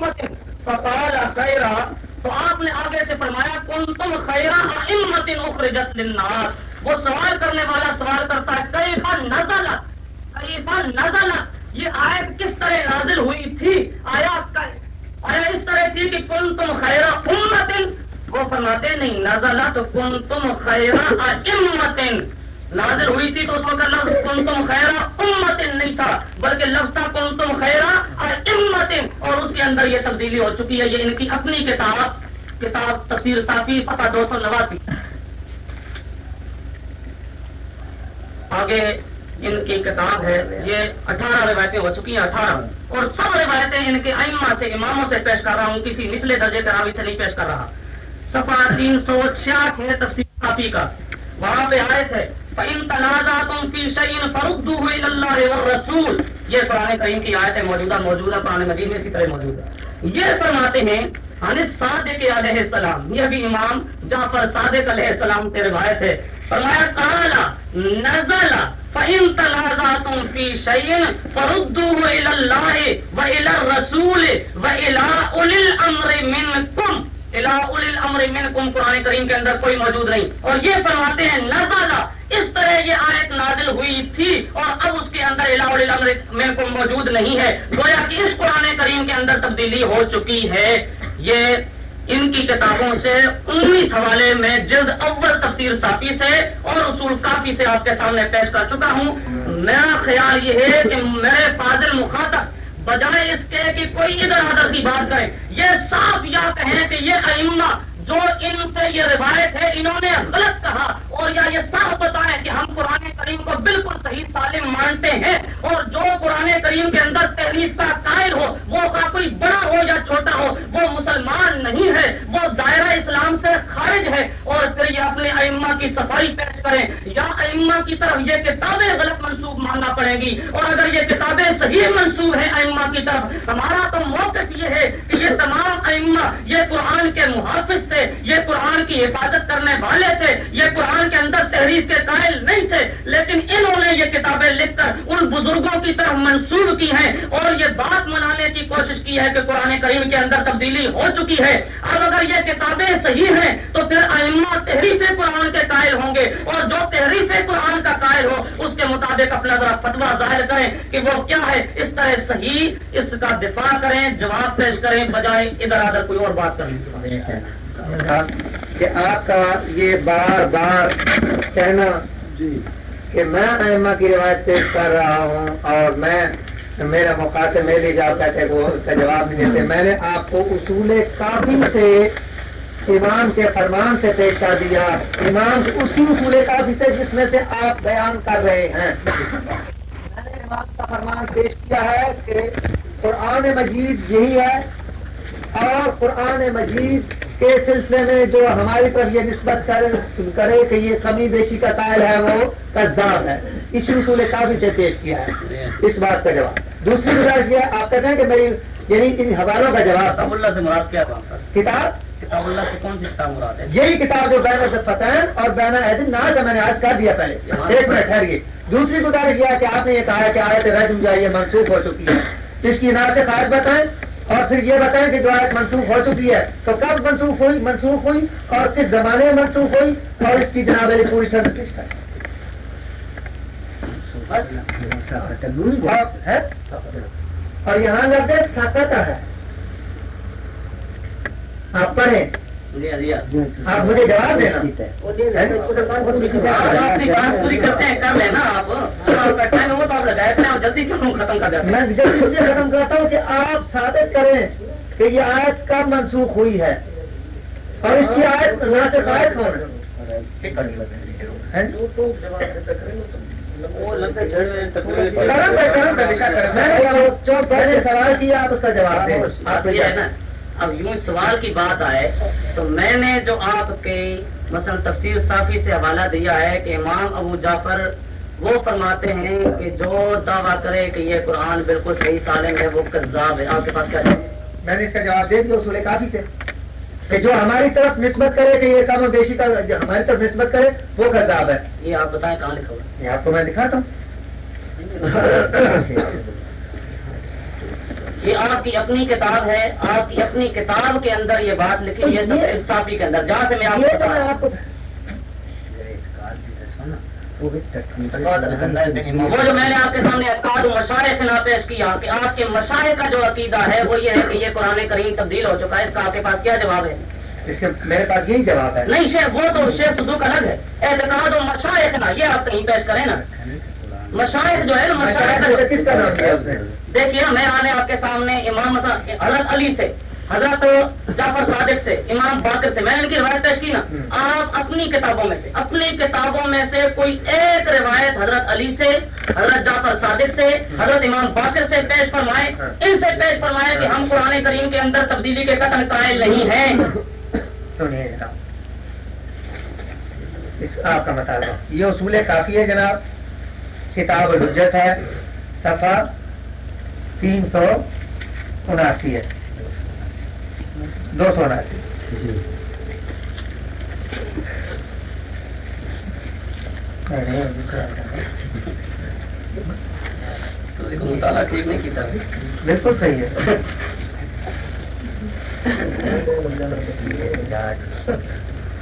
امت فقال خیرا تو آپ نے آگے سے فرمایا کن تم خیرا امت اخرجت للناس. وہ سوال کرنے والا سوال کرتا ہے، کیفا نزلت؟ کیفا نزلت؟ یہ آیت کس طرح نازل ہوئی تھی؟ آیا آیا اس طرح تھی کہ کن تم خیرا امت وہ فرماتے نہیں، نزلت کن تم خیرا امت نازل ہوئی تھی تو اس وقت لفظ کن تم خیرا امت نہیں تھا، بلکہ لفظ تھا کن تم خیرا اور اس کے اندر یہ تبدیلی ہو چکی ہے، یہ ان کی اپنی کتاب کتاب تفسیر صافی، فتح دو سو نواسی۔ آگے ان کی کتاب ہے، یہ اٹھارہ روایتیں ہو چکی ہیں، اٹھارہ۔ اور سب روایتیں ان کے ائمہ سے، اماموں سے پیش کر رہا ہوں، کسی نچلے درجے کا راوی سے نہیں پیش کر رہا۔ سفا تین سو چھیاٹھ ہے تفصیل کافی کا۔ وہاں پہ آئے تھے فَإِن تَنَازَعْتُمْ فِي شَيْءٍ فَرُدُّوهُ إِلَى اللَّهِ وَالرَّسُولِ یہ قرآن کریم کی آیت ہے، موجودہ موجودہ، قرآن مجید میں اسی طرح موجود ہے۔ یہ فرماتے ہیں حنف صادق علیہ السلام، یہ بھی امام جعفر صادق علیہ السلام سے روایت ہے۔ فرمایا، قَالَ، نَزَلَ، فَإِن تَنَازَعْتُمْ فِي شَيْءٍ فَرُدُّوهُ إِلَى اللَّهِ وَإِلَى الرَّسُولِ وَإِلَى أُولِي الْأَمْرِ مِنْكُمْ الامر منکم قرآن کریم کے اندر کوئی موجود نہیں۔ اور یہ فرماتے ہیں نزالہ اس طرح یہ آیت نازل ہوئی تھی اور اب اس کے اندر الہ الامر منکم موجود نہیں ہے۔ گویا کہ اس قرآن کریم کے اندر تبدیلی ہو چکی ہے۔ یہ ان کی کتابوں سے انیس حوالے میں جلد اول تفسیر صافی سے اور اصول کافی سے آپ کے سامنے پیش کر چکا ہوں۔ میرا خیال یہ ہے کہ میرے فاضل مخاطب بجائے اس کے کہ کوئی ادھر ادھر کی بات کرے۔ یہ صاف یا کہیں کہ یہ ائمہ جو ان سے یہ روایت ہے، انہوں نے غلط کہا۔ اور یا یہ صاف بتائیں کہ ہم قرآن کریم کو بالکل صحیح سالم مانتے ہیں اور جو قرآن کریم کے اندر تحریر کا قائل ہو، وہ کا کوئی بڑا ہو یا چھوٹا ہو، وہ مسلمان نہیں ہے۔ وہ دائرہ اسلام سے خارج ہے اور پھر یہ اپنے ائمہ کی صفائی پیش کریں، یا ائمہ کی طرف یہ کتابیں غلط منسوخ ماننا پڑے گی، اور اگر یہ کتابیں صحیح منسوخ ہیں ائمہ کی طرف، ہمارا تو موقف یہ ہے کہ یہ تمام ائمہ یہ قرآن کے محافظ تھے، یہ قرآن کی حفاظت کرنے والے تھے، یہ قرآن کے اندر تحریر کے قائل نہیں تھے، لیکن انہوں نے یہ کتابیں لکھ کر ان بزرگوں کی طرف منسوخ کی ہیں، اور یہ بات منانے کی کوشش کی ہے کہ قرآن کریم کے اندر تبدیلی ہو چکی ہے۔ اب اگر یہ کتابیں صحیح ہیں، تو پھر ائمہ تحریف قرآن کے قائل ہوں گے اور جو تحریف قرآن کا قائل ہو اس کے مطابق اپنا ذرا فتوا ظاہر کریں کہ وہ کیا ہے۔ اس طرح صحیح اس کا دفاع کریں جواب پیش کریں بجائے ادھر ادھر کوئی اور بات کریں۔ کہ آپ کا یہ بار بار کہنا جی۔ کہ میں ائمہ کی روایت پیش کر رہا ہوں اور میں میرا مخاطب میں لے جاتا ہے وہ اس کا جواب نہیں دیتے۔ میں نے آپ کو اصول کافی سے امام کے فرمان سے پیش کر دیا۔ امام اسی اصول کافی سے جس میں سے آپ بیان کر رہے ہیں۔ میں نے امام کا فرمان پیش کیا ہے کہ قرآن مجید یہی ہے۔ اور قرآن مجید کے سلسلے میں جو ہماری طرف یہ نسبت کرے کہ یہ کمی بیشی کا قائل ہے وہ کذاب ہے۔ اس اصول کافی سے پیش کیا ہے۔ اس بات کا جواب۔ دوسری گزارش یہ آپ کہتے ہیں کہ میری یعنی ان حوالوں کا جواب۔ اللہ سے مراد کیا کتاب؟ کتاب اللہ کی کون سی کتاب مراد ہے؟ یہی کتاب جو بین فتح اور بین عید نہ جو میں نے آج کر دیا پہلے۔ ایک منٹ ٹھہریے دوسری گزارش یہ ہے کہ آپ نے یہ کہا کہ آیت رجم جو ہے یہ منسوخ ہو چکی ہے۔ اس کی نار سے خارج بتائیں اور پھر یہ بتائیں کہ جو آیت منسوخ ہو چکی ہے تو کب منسوخ ہوئی؟ منسوخ ہوئی اور کس زمانے میں منسوخ ہوئی؟ اور اس کی جناب علی پوری سند پیش کریں۔ اور یہاں لگ گئے ساکت ہے۔ آپ پڑھیں۔ آپ مجھے جواب دینا۔ آپ اپنی بات پوری کرتے ہیں کر لیں نا آپ۔ آپ کا ٹائم ہو تو آپ لگائے تھے آپ جلدی کیوں ختم کر دیتے ہیں۔ میں جلدی سے ختم کرتا ہوں کہ آپ ثابت کریں کہ یہ آیت کب منسوخ ہوئی ہے۔ اور اس کی آیت سے قائد کون ہے۔ میں نے سوال کیا آپ اس کا جواب دیں۔ آپ یہ ہے نا اب یوں سوال کی بات آئے تو میں نے جو آپ کے مثلا تفسیر صافی سے حوالہ دیا ہے کہ امام ابو جعفر وہ فرماتے ہیں کہ جو دعویٰ کرے کہ یہ قرآن بالکل صحیح سالم ہے وہ کذاب ہے۔ آپ کے پاس کیا ہے؟ میں نے اس کا جواب دے دیا اصول کافی سے کہ جو ہماری طرف نسبت کرے کہ یہ و بیشی کا ہماری طرف نسبت کرے وہ کذاب ہے۔ یہ آپ بتائیں کہاں لکھا ہوا یہ آپ کو میں دکھاتا ہوں۔ یہ آپ کی اپنی کتاب ہے آپ کی اپنی کتاب کے اندر یہ بات لکھی ہے تفسیر صافی کے اندر۔ جہاں سے میں آپ کو وہ جو میں نے آپ کے سامنے اقاد مشاعر خلاف پیش کیا کہ آپ کے مشاعر کا جو عقیدہ ہے وہ یہ ہے کہ یہ قرآن کریم تبدیل ہو چکا ہے۔ اس کا آپ کے پاس کیا جواب ہے؟ اس کے میرے پاس یہی جواب ہے۔ نہیں شیخ وہ تو شیخ صدوق الگ ہے۔ اعتقاد و مشاعر نا یہ آپ کہیں پیش کریں نا۔ مشاعر جو ہے نا مشاعر کس کا نام کیا دیکھیے میں آنے آپ کے سامنے امام حضرت علی سے حضرت جعفر صادق سے امام باقر سے میں نے ان کی روایت پیش کی نا۔ آپ اپنی کتابوں میں سے اپنی کتابوں میں سے کوئی ایک روایت حضرت علی سے حضرت جعفر صادق سے حضرت امام باقر سے پیش فرمائے۔ ان سے پیش فرمائے کہ ہم قرآن کریم کے اندر تبدیلی کے قتل قائل نہیں ہیں۔ آپ کا مطالبہ۔ یہ اصول کافی ہے جناب۔ کتاب الحجت ہے صفحہ تین سو اناسی ہے۔ دو سو اناسی۔ بالکل صحیح ہے۔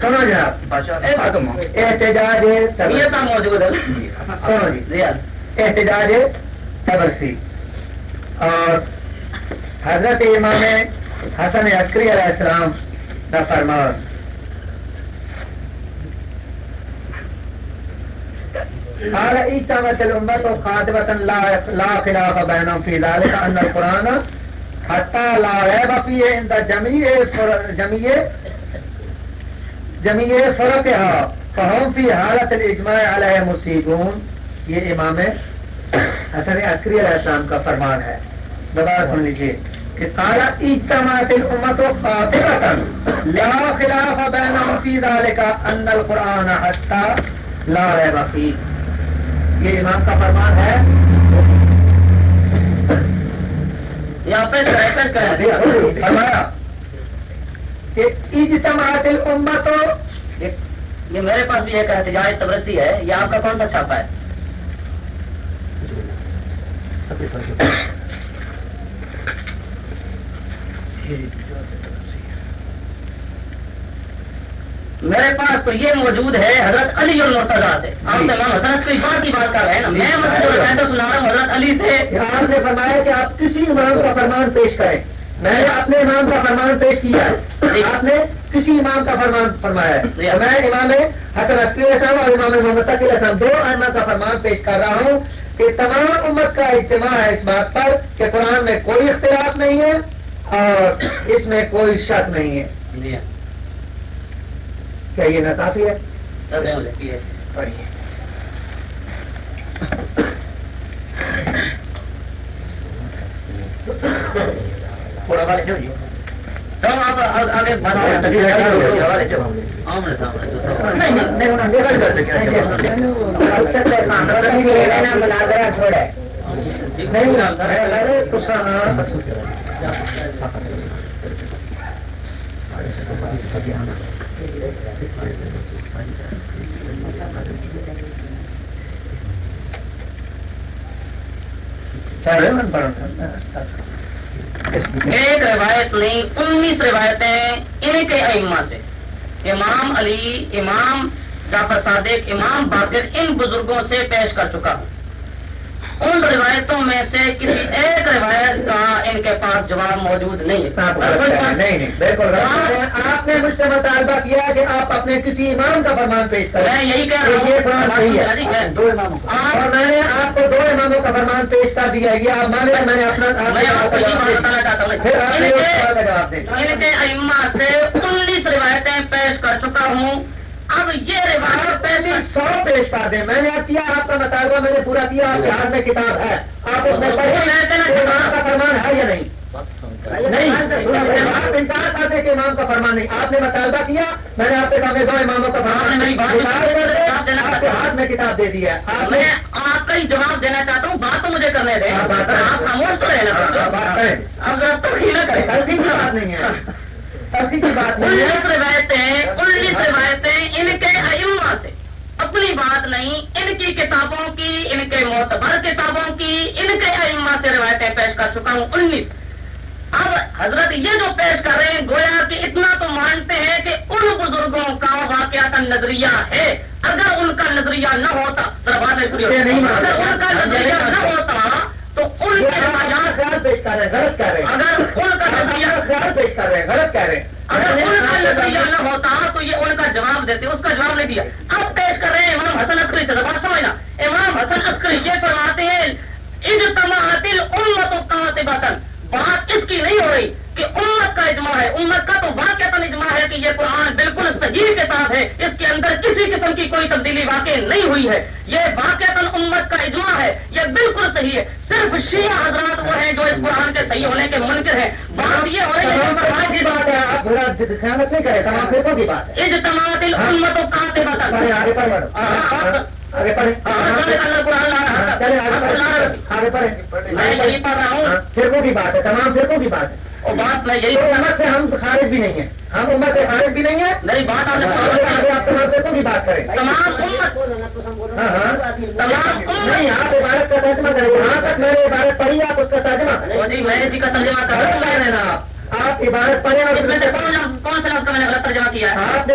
سنو جناب احتجاج موجود ہے سنو جی؟ احتجاج تبرسی۔ اور حضرت امام حسن عسکری علیہ السلام کا فرمان۔ قال اجتمعت الأمة خاطبة لا لا خلاف بينهم في ذلك أن القرآن حتى لا ريب فيه عند جميع جميع جميع فرقها فهم في حالة الإجماع عليه مصيبون یہ امام حسن عسکری علیہ السلام کا فرمان ہے۔ دوبارہ سن لیجیے کہ قال اجتمعت الأمة خاطبة لا خلاف بينهم في ذلك أن القرآن حتى لا ريب فيه یہ امام کا فرمان ہے۔ یہاں پیش کریں پیش کریں فرمایا۔ کہ اجتماعت الامت یہ میرے پاس بھی ایک احتجاج تبرسی ہے۔ یہ آپ کا کون سا چھاپا ہے؟ میرے پاس تو یہ موجود ہے حضرت علی اور مرتضی سے۔ آپ حسن کوئی بات کی بات کر رہے ہیں نا۔ میں مجھے جو روایتیں سنا رہا ہوں حضرت علی سے۔ فرمایا کہ آپ کسی امام کا فرمان پیش کریں۔ میں نے اپنے امام کا فرمان پیش کیا ہے۔ آپ نے کسی امام کا فرمان فرمایا ہے۔ میں امام حسن السلام اور امام محمد تقی علیہ السلام دو ائمہ کا فرمان پیش کر رہا ہوں کہ تمام امت کا اجتماع ہے اس بات پر کہ قرآن میں کوئی اختلاف نہیں ہے اور اس میں کوئی شک نہیں ہے۔ جی۔ کیا یہ ناکافی ہے؟ یہ پڑھیے۔ تھوڑا والے جو دیا چھوڑے ایک روایت نہیں، انیس روایتیں ان کے ائمہ سے۔ امام علی، امام جعفر صادق، امام باقر ان بزرگوں سے پیش کر چکا ہوں۔ ان روایتوں میں سے کسی ایک روایت کا ان کے پاس جواب موجود نہیں ہے۔ بالکل آپ نے مجھ سے مطالبہ کیا کہ آپ اپنے کسی امام کا فرمان پیش کریں۔ میں یہی کہہ رہا ہوں۔ دو اماموں اور میں نے آپ کو دو اماموں کا فرمان پیش کر دیا۔ یہ آپ مانے میں نے اپنا میں آپ کو یہ بات بتانا چاہتا ہوں۔ پھر آپ نے ان کے- ان کے ائمہ سے انیس روایتیں پیش کر چکا ہوں۔ اب یہ کر سو پیش کر دیں۔ میں نے اب کیا آپ کا مطالبہ میں نے پورا کیا۔ آپ کے ہاتھ میں کتاب ہے۔ آپ اس میں میں یہ امام کا فرمان ہے یا نہیں؟ نہیں۔ آپ انکار کرتے کہ امام کا فرمان نہیں۔ آپ نے مطالبہ کیا۔ میں نے آپ میں دو اماموں کا فرمان میری بات آپ کے ہاتھ میں کتاب دے دی ہے۔ آپ نے میں آپ کا ہی جواب دینا چاہتا ہوں۔ بات تو مجھے کرنے دیں۔ آپ خاموش تو رہنا بات کریں۔ اب ذرا تلخی نہ کریں۔ تلخی کی بات نہیں ہے۔ کی بات نہیں ہے۔ انیس روایتیں انیس روایتیں ان کے سے۔ اپنی بات نہیں ان کی کتابوں کی ان کے معتبر کتابوں کی ان کے ائمہ سے روایتیں پیش کر چکا ہوں انیس۔ اب حضرت یہ جو پیش کر رہے ہیں گویا کہ اتنا تو مانتے ہیں کہ ان بزرگوں کا واقعہ کا نظریہ ہے۔ اگر ان کا نظریہ نہ ہوتا۔ اگر ان کا نظریہ نہ ہوتا تو ان کے روایات پیش کر رہے ہیں غلط کر رہے ہیں۔ اگر ان کا نظریہ خیال پیش کر رہے ہیں غلط کہہ رہے ہیں۔ اگر ان کا نظریہ نہ ہوتا تو یہ ان کا جواب دیتے، اس کا جواب نہیں دیا۔ اب پیش کر رہے ہیں امام حسن عسکری سے بات سمجھنا امام حسن عسکری یہ فرماتے ہیں اجتماعت الامت قاطبتاً بات اس کی نہیں ہو رہی۔ امت کا اجماع ہے امت کا تو واقع اجماع ہے کہ یہ قرآن بالکل صحیح کتاب ہے اس کے اندر کسی قسم کی کوئی تبدیلی واقع نہیں ہوئی ہے۔ یہ واقع امت کا اجماع ہے یہ بالکل صحیح ہے۔ صرف شیعہ حضرات وہ ہیں جو اس قرآن کے صحیح ہونے کے منکر ہیں۔ بات یہ ہو رہی ہے آپ خیانت نہیں کریں تمام فرقوں کی بات ہے الامت آگے پڑھیں آگے پڑھیں۔ میں یہی پڑھ رہا ہوں۔ فرقوں کی بات ہے تمام فرقوں کی بات ہے۔ اور بات میں یہی تو پڑھ سے ہم خارج بھی نہیں ہیں ہم عمر سے خارج بھی نہیں ہیں میری بات آپ نے بھی بات کریں تمام ہاں ہاں تمام نہیں آپ عبارت کا ترجمہ کریں جہاں تک میں نے عبارت پڑھی آپ اس کا ترجمہ میں نے جی میں اسی کا ترجمہ کر رہا ہوں آپ عبارت پڑھیں اور اس میں سے کون سے لفظ کا میں نے غلط ترجمہ کیا ہے؟ آپ نے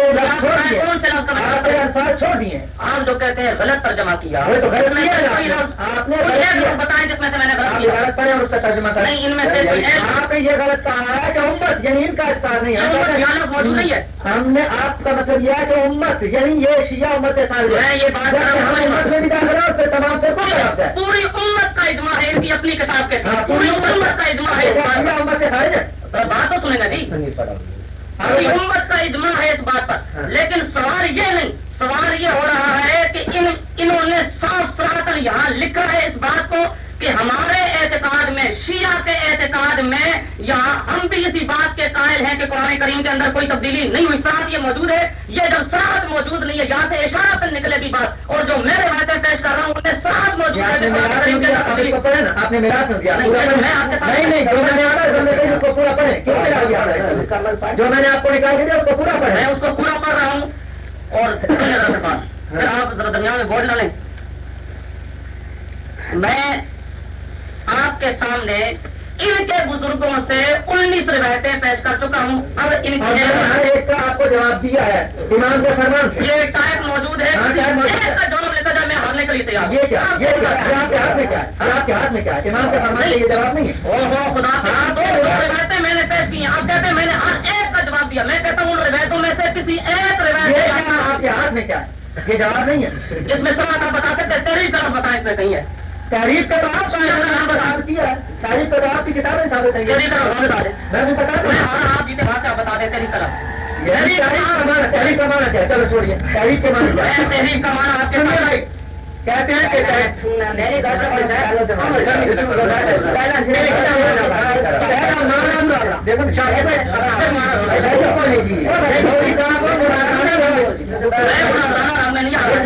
کون سے لفظ کا میں نے آپ غلط نے الفاظ چھوڑ دیے۔ آپ جو کہتے ہیں غلط ترجمہ کیا۔ وہ تو غلط اس سے ہے۔ کوئی آپ نے۔ نے کوئی غلط بتائیں جس میں سے میں نے غلط کیا۔ عبارت پڑھیں اور اس کا ترجمہ کریں۔ نہیں، ان میں سے کوئی آپ نے یہ غلط کہا ہے کہ امت یعنی ان کا استعار نہیں لفظ موجود نہیں ہے۔ ہم نے آپ کا مطلب یہ ہے کہ امت یعنی یہ شیعہ امت کے ساتھ میں یہ بات کر رہا ہوں امت میں بھی داخل ہے اور پھر تمام فرقوں میں رابطہ ہے۔ پوری امت کا اجماع ہے ان کی اپنی کتاب کے۔ ہاں، پوری امت کا اجماع ہے اس امت سے خارج ہے۔ پر بات تو سنیں گا جی۔ پوری امت کا اجماع ہے اس بات پر۔ لیکن سوال یہ نہیں سوال یہ ہو رہا ہے کہ ان انہوں نے صاف سراہتر یہاں لکھا ہے اس بات کو۔ کہ ہمارے اعتقاد میں شیعہ کے اعتقاد میں یہاں ہم بھی اسی بات کے قائل ہیں کہ قرآن کریم کے اندر کوئی تبدیلی نہیں ہوئی سراہت یہ موجود ہے۔ یہ جب سراہت موجود نہیں ہے یہاں سے اشارہ پر نکلے گی بات۔ اور جو میں روایتیں پیش کر رہا ہوں ان میں سراہت موجود ہے آپ نے میں آپ میں میں کے ساتھ- جو میں نے آپ میں کو نکال کے دیا اس کو پورا میں پڑھیں اس کو پورا پڑھ رہا ہوں۔ اور پھر آپ ذرا درمیان میں بورڈ ڈالیں میں آپ کے سامنے ان کے بزرگوں سے انیس روایتیں پیش کر چکا ہوں۔ اب ان ہر کی ایک کا آپ کو جواب دیا ہے۔ امام کے فرمان یہ ٹائپ موجود ہے۔ ہاں، جواب کر جائے میں ہارنے کے لیے تیار۔ یہ کیا؟ یہ آپ کے ہاتھ میں کیا آپ کے ہاتھ میں کیا امام کے فرمان یہ جواب نہیں ہے۔ خدا کا دو روایتیں میں نے پیش کی ہیں۔ آپ کہتے ہیں میں نے ہر ایک کا جواب دیا۔ میں کہتا ہوں ان روایتوں میں سے کسی ایک روایت آپ کے ہاتھ میں کیا ہے؟ یہ جواب نہیں ہے۔ جس میں سب آپ بتا سکتے تیری طرف بتائیں اس میں کہیں ہے۔ تعریف کا آپ دیا ہے تعریف کا آپ کی کتابیں ثابت ہیں بتا میں بھی بتا دوں ہاں آپ دیں یعنی تعریف کا مانا تعریف کا مانا کیا؟ چلو چھوڑیے کے مانا کیا تحریر کا مانا آپ کے بھائی کہتے ہیں کہ۔ پہلا مانا دیکھو شاید میں بنا رہا میں نہیں آ رہا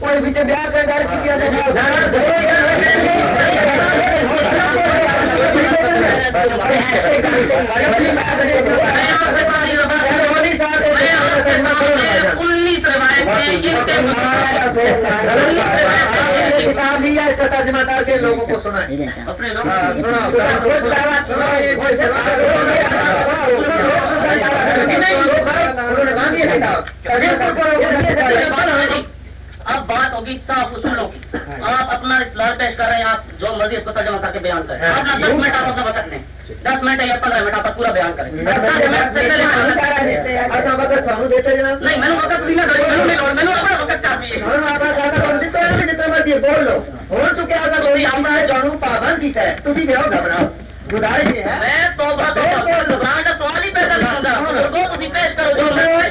کوئی پیچھے بیاہ کر گھر کیا انیس روایتیں کتاب لیا اس کا ترجمہ کر کے لوگوں کو سنا اپنے لوگ اب اب بات ہوگی صاف اصولوں کی آپ اپنا اصلاح پیش کر رہے ہیں، آپ جو مرضی اس کو ترجمہ کر کے بیان کریں ہاں۔ دس منٹ آپ اپنا وقت لیں۔ دس منٹ یا پندرہ منٹ آپ پورا بیان کریں۔ وقت نہیں میں وقت اپنا وقت چاہیے ہیں جتنا مرضی بول لو۔ ہو چکے اگر کوئی جانو پابند کیتا ہے۔ ہو گھبراؤ۔ گزارش ہے۔ میں تو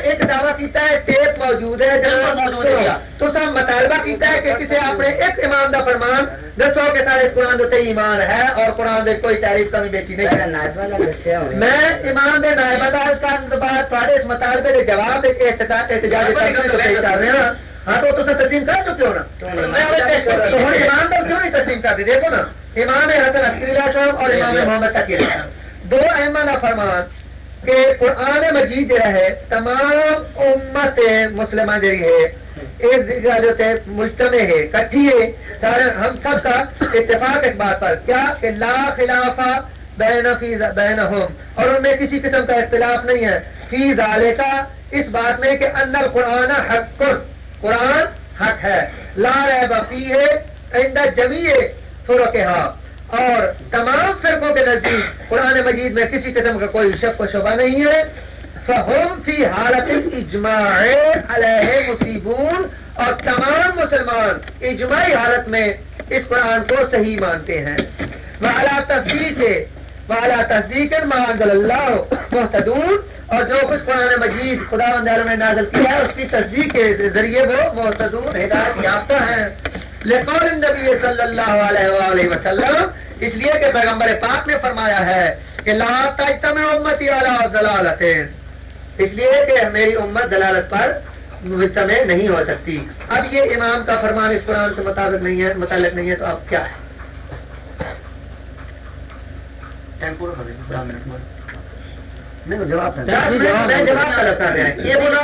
ایک دعویٰ کیتا ہے ٹیپ موجود ہے بالکل موجود ہے۔ تو سب مطالبہ کیتا ہے کہ کسی اپنے ایک امام دا فرمان دسو کہ سارے قرآن دے ایمان ہے اور قرآن دے کوئی تعریف کمی بیچی نہیں۔ ہے میں امام دے نائب عدالت کا بعد تھوڑے اس مطالبے کے جواب ایک احتجاج احتجاج کرنے کو پیش کر رہے ہیں۔ ہاں تو تسے تسلیم کر چکے ہو نا؟ میں وہ پیش کر تو ہوں امام دا کیوں نہیں تسلیم دیکھو نا امام حسن عسکری صاحب اور امام محمد صاحب دو احمد کا فرمان۔ کہ قرآن مجید جڑا ہے، تمام امت مسلمان جڑی ہے ایک جگہ جو تے مجتمع ہے، کٹھی ہے سارے ہم سب کا اتفاق اس بات پر۔ کیا کہ لا خلافہ بین فی بینہم؟ اور ان میں کسی قسم کا اختلاف نہیں ہے۔ فی ذالکا اس بات میں کہ ان القرآن حق، قرآن حق ہے۔ لا ریب فی ہے عند جمیع فرقہا اور تمام فرقوں کے نزدیک قرآن مجید میں کسی قسم کا کوئی شک و شبہ نہیں ہے۔ فہم فی حالت اجماع علیہ مصیبون اور تمام مسلمان اجماعی حالت میں اس قرآن کو صحیح مانتے ہیں۔ وعلا تصدیق وعلا تصدیق ما انزل اللہ محتدون اور جو کچھ قرآن مجید خدا بندر میں نازل کیا ہے، اس کی تصدیق کے ذریعے وہ محتدون ہدایت یافتہ ہیں۔ لقول النبی صلی اللہ علیہ وآلہ وسلم، اس لیے کہ پیغمبر پاک نے فرمایا ہے کہ لا تجتمع امتی علی ضلالتین۔ اس لیے کہ میری امت دلالت پر مجتمع نہیں ہو سکتی۔ اب یہ امام کا فرمان اس قرآن کے مطابق نہیں ہے، متعلق نہیں ہے، تو اب کیا ہے؟ نہیں وہ جواب میں جواب یہ بولا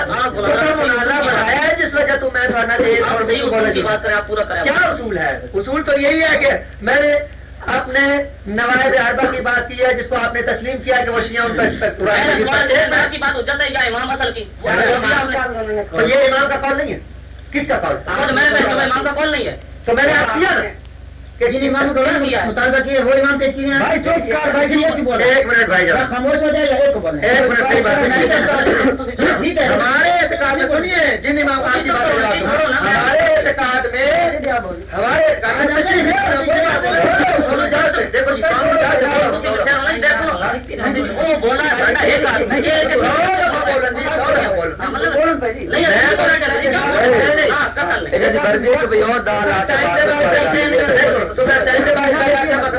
مناظرہ بنایا ہے جس وجہ تو میں اصول کی بات کریں آپ پورا کریں۔ کیا اصول ہے؟ اصول تو یہی ہے کہ میں نے اپنے نوائب اربا کی بات کی ہے جس کو آپ نے تسلیم کیا کہ وہ شیعہ ان کا تو یہ امام کا قول نہیں ہے۔ کس کا قول؟ آج میں نے امام کا کون نہیں ہے۔ تو میں نے آپ کیا؟ نا کہ جن امام کو کیا ہے؟ مطالبہ کیے وہ امام پیش کیے ہیں۔ بھائی چپ کر بھائی یہ کی بول رہے ہیں؟ ایک منٹ بھائی یا جان خاموش ہو جائے یا ایک کو بولیں؟ ایک منٹ صحیح بات نہیں ٹھیک ہے۔ ہمارے اعتقاد میں سنیے جن امام آپ کی بات کر رہا ہوں ہمارے اعتقاد میں کیا بول ہمارے اعتقاد میں کوئی بات نہیں۔ سنو جان سے، دیکھو جی قانون جان سے بولو۔ وہ بولا ہے بیٹا ایک آدمی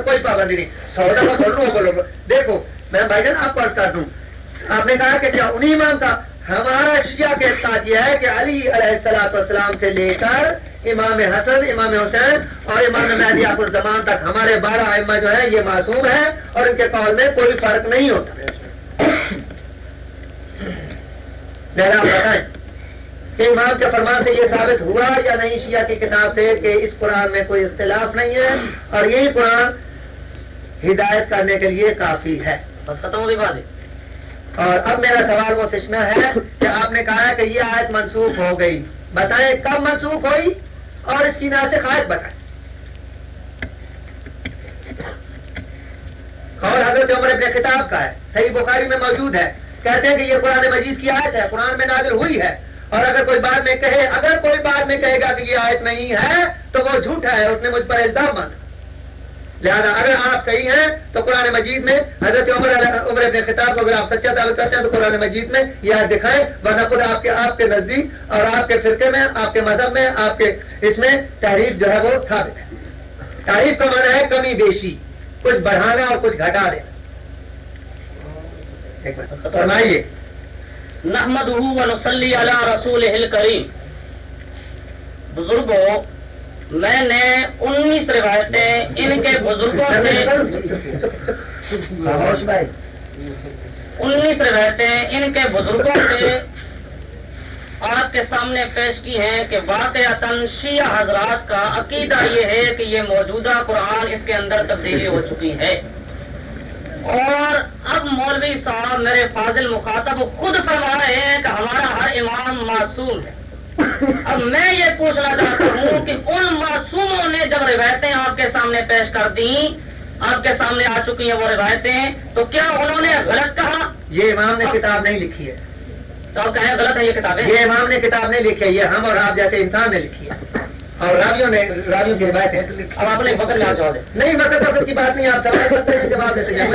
کوئی پابندی نہیں سو دفعہ بولوں بولو دیکھو میں بھائی جان آپ کو کر دوں آپ نے کہا کہ کیا انہیں امام کا ہمارا شیعہ کے اعتقاد یہ ہے۔ کہ علی علیہ السلاۃ والسلام سے لے کر امام حسن امام حسین اور امام مہدی آخر الزمان تک ہمارے بارہ ائمہ جو ہیں یہ معصوم ہیں اور ان کے قول میں کوئی فرق نہیں ہوتا لہذا آپ بتائیں کہ امام کے فرمان سے یہ ثابت ہوا یا نہیں شیعہ کی کتاب سے کہ اس قرآن میں کوئی اختلاف نہیں ہے اور یہی قرآن ہدایت کرنے کے لیے کافی ہے۔ بس ختم ہو گئی بات۔ اور اب میرا سوال وہ تشنا ہے کہ آپ نے کہا کہ یہ آیت منسوخ ہو گئی۔ بتائیں کب منسوخ ہوئی اور اس کی ناسخ آیت بتائیں۔ اور حضرت عمر ابن خطاب کا ہے۔ صحیح بخاری میں موجود ہے۔ کہتے ہیں کہ یہ قرآن مجید کی آیت ہے، قرآن میں نازل ہوئی ہے۔ اور اگر کوئی بعد میں کہے، اگر کوئی بعد میں کہے گا کہ یہ آیت نہیں ہے، تو وہ جھوٹا ہے، اس نے مجھ پر الزام مانا لہذا اگر آپ صحیح ہیں، تو قرآن مجید میں حضرت عمر عمر ابن خطاب کو اگر آپ سچا تعلق کرتے ہیں، تو قرآن مجید میں یہ دکھائیں، ورنہ خود آپ کے آپ کے نزدیک اور آپ کے فرقے میں، آپ کے مذہب میں، آپ کے اس میں تحریف جو ہے وہ ثابت ہے۔ تعریف کا معنی ہے کمی بیشی، کچھ بڑھانا اور کچھ گھٹا دینا فرمائیے۔ نحمدہ و نصلی علی رسول کریم بزرگوں میں نے انیس روایتیں ان کے بزرگوں سے انیس روایتیں ان کے بزرگوں سے آپ کے سامنے پیش کی ہیں کہ واقع شیعہ حضرات کا عقیدہ یہ ہے کہ یہ موجودہ قرآن اس کے اندر تبدیلی ہو چکی ہے۔ اور اب مولوی صاحب میرے فاضل مخاطب خود فرما رہے ہیں کہ ہمارا ہر امام معصوم ہے۔ اب میں یہ پوچھنا چاہتا ہوں کہ ان معصوموں نے جب روایتیں آپ کے سامنے پیش کر دی آپ کے سامنے آ چکی ہیں وہ روایتیں تو کیا انہوں نے غلط کہا؟ یہ امام نے کتاب نہیں لکھی ہے۔ تو آپ کہیں غلط ہے یہ کتابیں؟ یہ امام نے کتاب نہیں لکھی ہے یہ ہم اور آپ جیسے انسان نے لکھی ہے۔ اور راویوں نے راویوں کی روایت ہے اب آپ نے وقت یہاں جواب دے نہیں وقت وقت کی بات نہیں آپ سوال کرتے ہیں جواب دیتے ہیں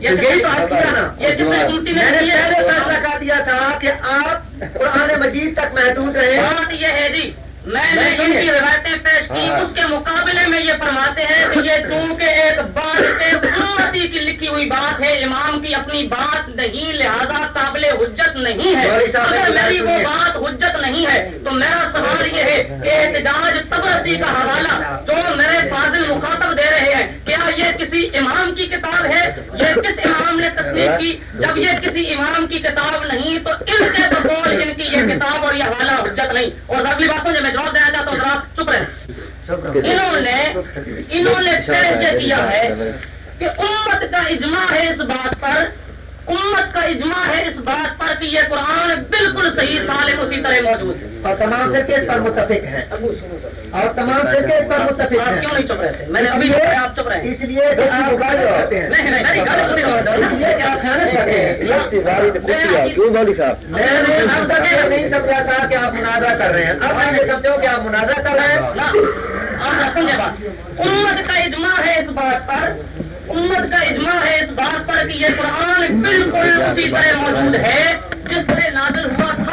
یہی بات کیا نا۔ یہ کس نے ہندی میں میں نے لکھی پہلے ہے فیصلہ کر دیا تھا کہ آپ قرآن مجید تک محدود رہے یہ ہے جی۔ میں نے ان کی روایتیں پیش کی اس کے مقابلے میں یہ فرماتے ہیں کہ یہ چونکہ ایک بات امتی کی لکھی ہوئی بات ہے امام کی اپنی بات نہیں لہذا قابل حجت نہیں ہے۔ اگر میری وہ بات حجت نہیں ہے تو میرا سوال یہ ہے کہ احتجاج تبرسی کا حوالہ جو میرے فاضل مخاطب دے رہے ہیں کیا یہ کسی امام کی کتاب ہے؟ یہ کس امام نے تصنیف کی؟ جب یہ کسی امام کی کتاب نہیں، تو ان کے بقول ان کی یہ کتاب اور یہ حوالہ حجت نہیں۔ اور اگلی بات سمجھے، میں جواب دینا چاہتا ہوں، ذرا چپ رہے۔ انہوں نے انہوں نے پیش یہ کیا ہے کہ امت کا اجماع ہے اس بات پر، امت کا اجماع ہے اس بات پر کہ یہ قرآن بالکل صحیح سالم اسی طرح موجود ہے۔ اور تمام فرقے اس پر متفق ہیں اور تمام فرقے اس پر متفق ہیں۔ کیوں نہیں چپ رہے تھے؟ میں نے ابھی آپ چپ رہے ہیں۔ اس لیے کہ آپ غلط کرتے ہیں۔ نہیں نہیں میری گل پوری ہو اس لیے کہ آپ خیانت کرتے ہیں۔ کیوں مولوی صاحب؟ میں نے اب تک یہ نہیں سمجھا تھا کہ آپ مناظرہ کر رہے ہیں۔ اب میں یہ سمجھو کہ آپ مناظرہ کر رہے ہیں۔ سمجھے بات۔ امت کا اجماع ہے اس بات پر۔ امت کا اجماع ہے اس بات پر کہ یہ قرآن بالکل اسی طرح موجود ہے۔ جس طرح نازل ہوا تھا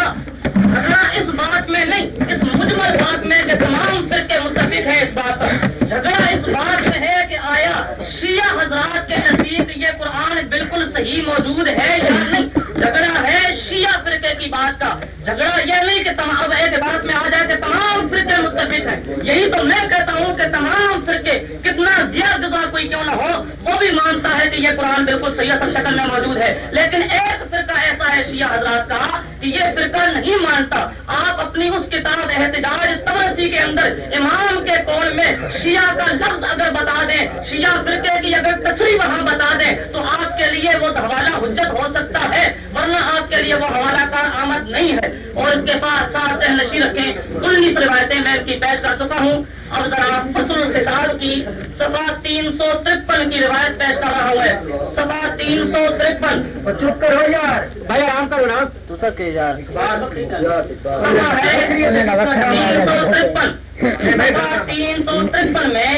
اس بات میں نہیں، اس مجمل بات میں کہ تمام فرقے متفق ہیں اس بات پر۔ جھگڑا اس بات میں ہے کہ آیا شیعہ حضرات کے نزدیک یہ قرآن بالکل صحیح موجود ہے یا نہیں۔ جھگڑا ہے شیعہ فرقے کی بات کا۔ جھگڑا یہ نہیں کہ تمام ایک بات میں آ جائے کہ تمام فرقے متفق ہیں۔ یہی تو میں کہتا ہوں کہ تمام فرقے کتنا زیادہ کوئی کیوں نہ ہو، وہ بھی مانتا ہے کہ یہ قرآن بالکل صحیح اثر شکل میں موجود ہے۔ لیکن ایک فرقہ ایسا ہے شیعہ حضرات کا کہ یہ فرقہ نہیں مانتا۔ آپ اپنی اس کتاب احتجاج تبرسی کے اندر امام کے قول میں شیعہ کا لفظ اگر بتا دیں، شیعہ فرقے کی اگر کچری وہاں بتا دیں، تو آپ کے لیے وہ حوالہ حجت ہو سکتا ہے۔ لیے وہ حوالہ کار آمد نہیں ہے اور اس کے پاس ساتھ سے نشی رکھیں انیس روایتیں میں ان کی پیش کر چکا ہوں اب ذرا فصل الخطاب کی سفا تین سو ترپن کی روایت پیش کر رہا ہوں ہے سفا تین سو ترپن چپ کرو یار بھائی آرام کرو نا تو تک یار سفا ہے تین سو ترپن سفا تین سو ترپن میں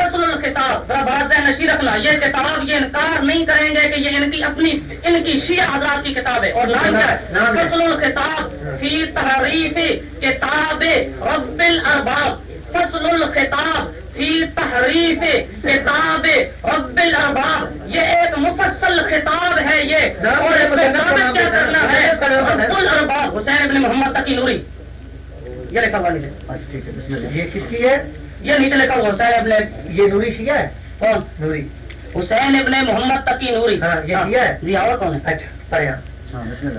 الخطاب ذرا سے نشی رکھنا یہ کتاب یہ انکار نہیں کریں گے کہ یہ ان کی اپنی ان کی شیعہ حضرات کی کتاب ہے۔ اور نام کیا ہے؟ فصل الخطاب فی تحریف کتاب رب الارباب۔ فصل الخطاب فی تحریف کتاب رب الارباب۔ یہ ایک مفصل خطاب ہے یہ۔ اور اس میں ثابت کیا کرنا ہے؟ رب الارباب حسین ابن محمد تقی نوری۔ یہ لکھا ہوا نیچے یہ کس کی ہے؟ یہ لکھا ہوا حسین ابن یہ نوری شیعہ ہے؟ کون؟ نوری۔ حسین ابن محمد تقی نوری۔ ہاں، یہ شیعہ ہے؟ جی اور کون ہے؟ اچھا پڑھے آپ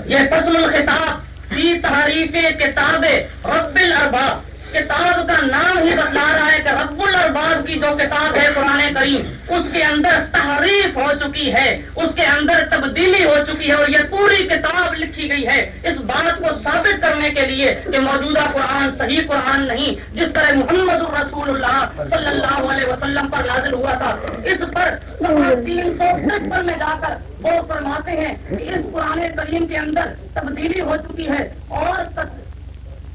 یہ فصل الخطاب فی تحریف کتاب رب الارباب۔ کتاب کا نام ہی بتلا رہا ہے کہ رب الارباب کی جو کتاب ہے قرآن کریم، اس کے اندر تحریف ہو چکی ہے، اس کے اندر تبدیلی ہو چکی ہے اور یہ پوری کتاب لکھی گئی ہے۔ اس بات کو ثابت کرنے کے لیے کہ موجودہ قرآن صحیح قرآن نہیں، جس طرح محمد الرسول اللہ صلی اللہ علیہ وسلم پر نازل ہوا تھا، اس پر تین سو ترپن میں جا کر وہ فرماتے ہیں کہ اس قرآن کریم کے اندر تبدیلی ہو چکی ہے اور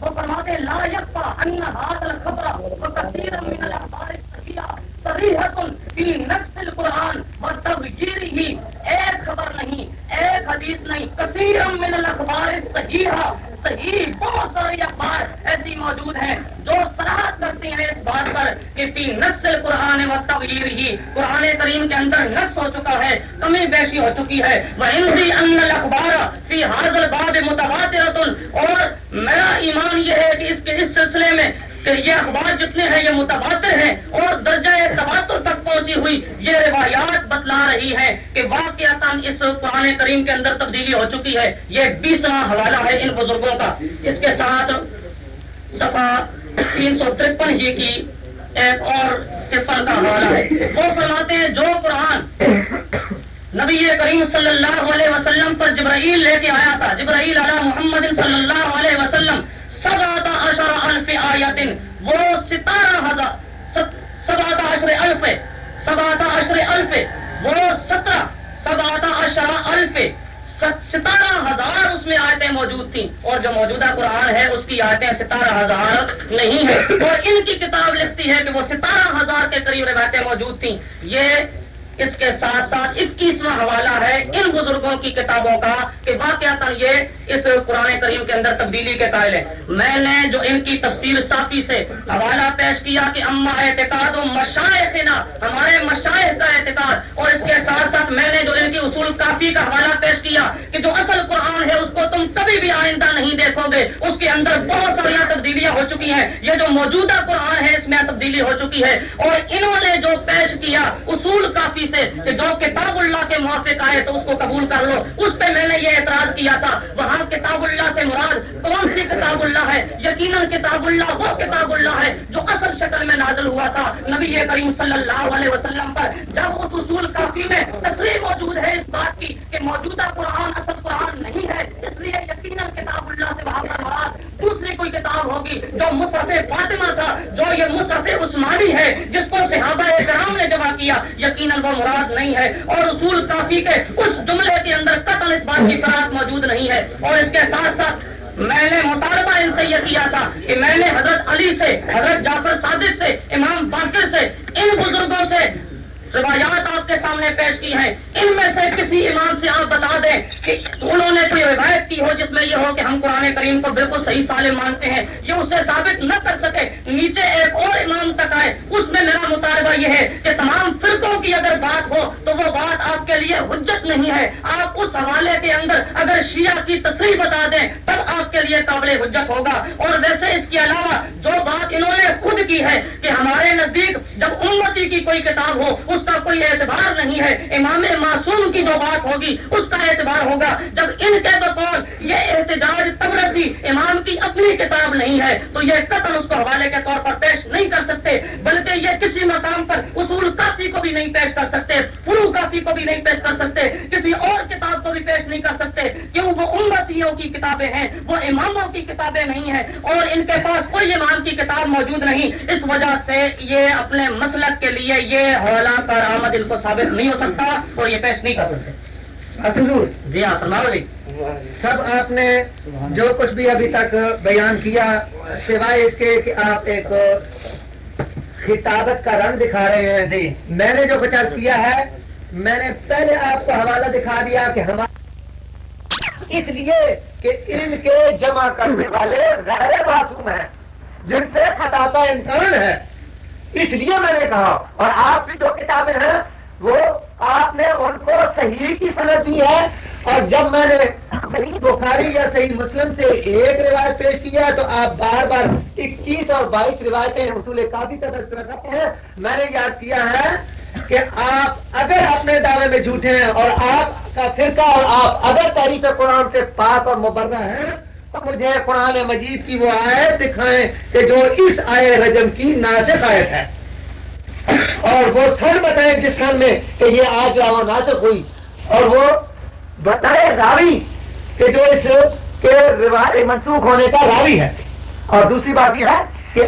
وہ فرماتے لا یکفا ان هذا الخبر وكثير من الاخبار الصحيحه صريحه في نفس القران وتغييره ایک خبر نہیں۔ ایک حدیث نہیں کثیر من الاخبار الصحيحه صحیح بہت ساری اخبار ایسی موجود ہیں جو صلاحت کرتی ہیں اس بات پر کہ فی نقص قرآن و تغیر ہی قرآن کریم کے اندر نقص ہو چکا ہے، کمی بیشی ہو چکی ہے۔ وہ ہندی ان الاخبار فی حاضر باب متواترۃ اور میرا ایمان یہ ہے کہ اس کے اس سلسلے میں کہ یہ اخبار جتنے ہیں یہ متواتر ہیں اور درجہ تواتر تک پہنچی ہوئی یہ روایات بتلا رہی ہے کہ واقعات اس قرآن کریم کے اندر تبدیلی ہو چکی ہے۔ یہ بیسواں حوالہ ہے ان بزرگوں کا۔ اس کے ساتھ صفحہ تین سو ترپن ہی کی ایک اور ترپن کا حوالہ ہے۔ وہ فرماتے ہیں، جو قرآن نبی کریم صلی اللہ علیہ وسلم پر جبرائیل لے کے آیا تھا، جبرائیل علی محمد صلی اللہ علیہ وسلم سبات عشر الف آیتن وہ ستارہ ہزار سبات عشر الف سبات عشر الف، وہ سترہ سبات عشر الف ستارہ ہزار اس میں آیتیں موجود تھیں۔ اور جو موجودہ قرآن ہے، اس کی آیتیں ستارہ ہزار نہیں ہے اور ان کی کتاب لکھتی ہے کہ وہ ستارہ ہزار کے قریب روایتیں موجود تھیں۔ یہ اس کے ساتھ ساتھ اکیسواں حوالہ ہے ان بزرگوں کی کتابوں کا کہ واقعات یہ اس قرآن کریم کے اندر تبدیلی کے قائل ہے میں نے جو ان کی تفسیر صافی سے حوالہ پیش کیا کہ اما اعتقاد و مشاعت ہمارے مشاعت کا اعتقاد، اور اس کے ساتھ ساتھ میں نے جو ان کی اصول کافی کا حوالہ پیش کیا کہ جو اصل قرآن ہے اس کو تم کبھی بھی آئندہ نہیں دیکھو گے۔ اس کے اندر بہت ساری تبدیلیاں ہو چکی ہیں۔ یہ جو موجودہ قرآن ہے اس میں تبدیلی ہو چکی ہے۔ اور انہوں نے جو پیش کیا اصول کافی سے کہ جو کتاب اللہ کے موافق آئے تو اس کو قبول کر لو۔ اس پہ میں نے یہ اعتراض کیا تھا۔ وہاں کتاب اللہ سے مراد کون سی کتاب اللہ ہے؟ یقیناً کتاب اللہ وہ کتاب اللہ ہے جو اصل شکل میں نازل ہوا تھا۔ نبی کریم صلی اللہ علیہ وسلم پر جب اس اصول کافی میں تصریح موجود ہے اس بات کی کہ موجودہ قرآن اصل قرآن نہیں ہے، اس لیے یقیناً کتاب اللہ سے وہاں پر مراد دوسری کوئی کتاب ہوگی جو مصرف فاطمہ تھا، جو یہ مصرف عثمانی ہے، جس کو صحابہ کرام نے کیا، یقیناً وہ مراد نہیں ہے اور اصول کافی کے اس جملے کے اندر قتل اس بات کی شراب موجود نہیں ہے اور اس کے ساتھ ساتھ میں نے مطالبہ ان سے یہ کیا تھا کہ میں نے حضرت علی سے، حضرت جعفر صادق سے، امام باقر سے، ان بزرگوں سے روایات آپ کے سامنے پیش کی ہیں۔ ان میں سے کسی امام سے آپ بتا دیں کہ انہوں نے کوئی روایت کی ہو جس میں یہ ہو کہ ہم قرآن کریم کو بالکل صحیح سالم مانتے ہیں، یہ اسے ثابت نہ کر سکے۔ نیچے ایک اور امام تک آئے۔ اس میں میرا مطالبہ یہ ہے کہ تمام فرقوں کی اگر بات ہو تو وہ بات آپ کے لیے حجت نہیں ہے۔ آپ اس حوالے کے اندر اگر شیعہ کی تصریح بتا دیں، تب آپ کے لیے قابل حجت ہوگا۔ اور ویسے اس کے علاوہ جو بات انہوں نے خود کی ہے کہ ہمارے نزدیک جب امتی کی کوئی کتاب ہو، اس اس کا کوئی اعتبار نہیں ہے۔ امام معصوم کی جو بات ہوگی، اس کا اعتبار ہوگا۔ جب ان کے بطور یہ احتجاج تبرسی امام کی اپنی کتاب نہیں ہے، تو یہ قتل اس کو حوالے کے طور پر پیش نہیں کر سکتے، بلکہ یہ کسی مقام پر اصول کافی کو بھی نہیں پیش کر سکتے۔ کافی کو بھی نہیں پیش کر سکتے کسی اور کتاب کو بھی پیش نہیں کر سکتے۔ کیوں؟ وہ امتیوں کی کتابیں ہیں وہ اماموں کی کتابیں نہیں ہیں اور ان کے پاس کوئی امام کی کتاب موجود نہیں۔ اس وجہ سے یہ اپنے مسلک کے لیے یہ حوالہ پر آمد ان کو ثابت نہیں ہو سکتا اور یہ پیش نہیں کر سکتے۔ جی ہاں فرماؤ جی۔ سب آپ نے جو کچھ بھی ابھی تک بیان کیا سوائے اس کے کہ آپ ایک خطابت کا رنگ دکھا رہے ہیں۔ جی۔ میں نے جو کچھ کیا ہے میں نے پہلے آپ کو حوالہ دکھا دیا کہ ہمارا اس لیے کہ ان کے جمع کرنے والے غیر معصوم ہیں، جن سے خطاطا انسان ہے۔ اس لیے میں نے کہا، اور آپ کی جو کتابیں ہیں، وہ آپ نے ان کو صحیح کی صنعت دی ہے۔ اور جب میں نے صحیح بخاری یا صحیح مسلم سے ایک روایت پیش کیا تو آپ بار بار اکیس اور بائیس روایتیں اصول کافی کا تذکرہ کرتے ہیں۔ میں نے یاد کیا ہے کہ آپ اگر اپنے دعوے میں جھوٹے ہیں اور آپ کا فرقہ اور آپ اگر تاریخ قرآن سے پاک اور مبرہ ہیں مجھے قرآن مجید کی وہ آیت دکھائیں کہ جو اس آئے رجم کی ناسک آیت ہے۔ اور وہ سن بتائیں جس سن میں کہ یہ آج راوا ناسک ہوئی۔ اور وہ بتائے راوی کہ جو اس کے منسوخ ہونے کا راوی ہے۔ اور دوسری بات یہ ہے کہ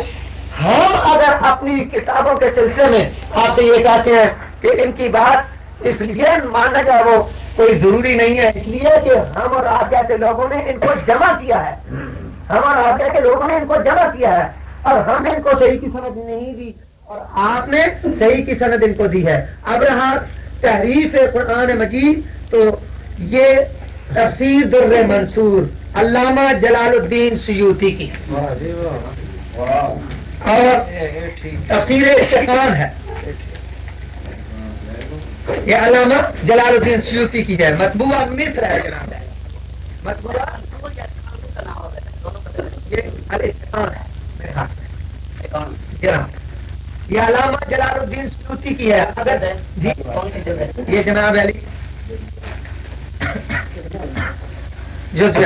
ہم اگر اپنی کتابوں کے سلسلے میں آپ سے یہ کہتے ہیں کہ ان کی بات اس لیے ماننا جائے وہ کوئی ضروری نہیں ہے، اس لیے کہ ہم اور آپ جیسے لوگوں نے ان کو جمع کیا ہے۔ ہم اور آپ جیسے لوگوں نے ان کو جمع کیا ہے۔ اور ہم ان کو صحیح کی سمجھ نہیں دی۔ اور آپ نے صحیح کی سند ان کو دی ہے۔ اب رہا تحریف قرآن مجید، تو یہ تفسیر در منصور، علامہ جلال الدین سیوتی کی۔ اور تفسیر شیطان ہے۔ یہ علامہ جلال الدین سیوتی کی ہے۔ مطبوعہ مصر ہے۔ جناب ہے۔ مطبوعہ جی ہاں۔ یہ علامہ جلال الدین سیوتی کی ہے۔ اگر جی یہ جناب علی۔ جو جی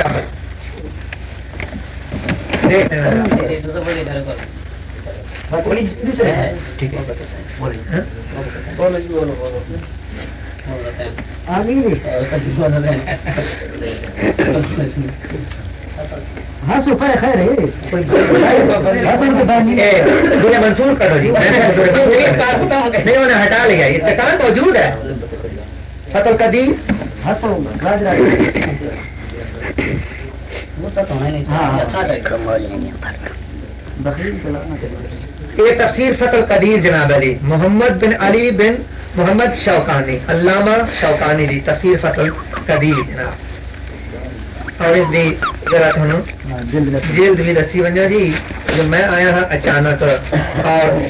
آپ دیکھ ٹھیک ہے۔ ہاں تو خیر خیر ہے۔ منسوخ کرو جی نہیں انہیں ہٹا لیا اتقان موجود ہے۔ فتح قدیر ہاں تو راج یہ تفسیر فتح القدیر جناب علی، محمد بن علی بن محمد شوقانی علامہ شوقانی دی تفسیر فتح القدیر جناب۔ اور اس دی ذرا تھانوں جلد بھی دسی ونجا جی جو میں آیا ہاں اچانک۔ اور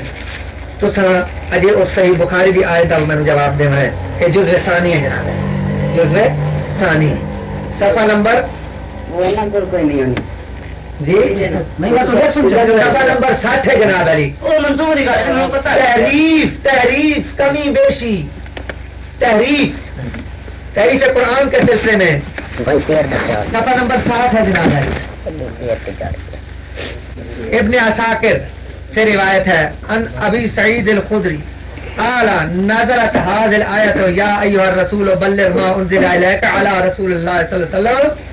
تو سا اجے اس صحیح بخاری دی آیت ال میں جواب دینا ہے۔ کہ جزو ثانی ہے جناب۔ جزو ثانی۔ صفحہ نمبر جی نہیں میں تو ایک سن صفحہ نمبر ساٹھ ہے جناب علی۔ تحریف تحریف کمی بیشی۔ تحریف۔ تحریف قرآن کے سلسلے میں۔ صفحہ نمبر ساٹھ ہے جناب علی۔ ابن عساکر سے روایت ہے ان ابی سعید الخدری قال نزلت هذه الآية يا أيها الرسول بلغ ما على رسول الله صلى الله عليه وسلم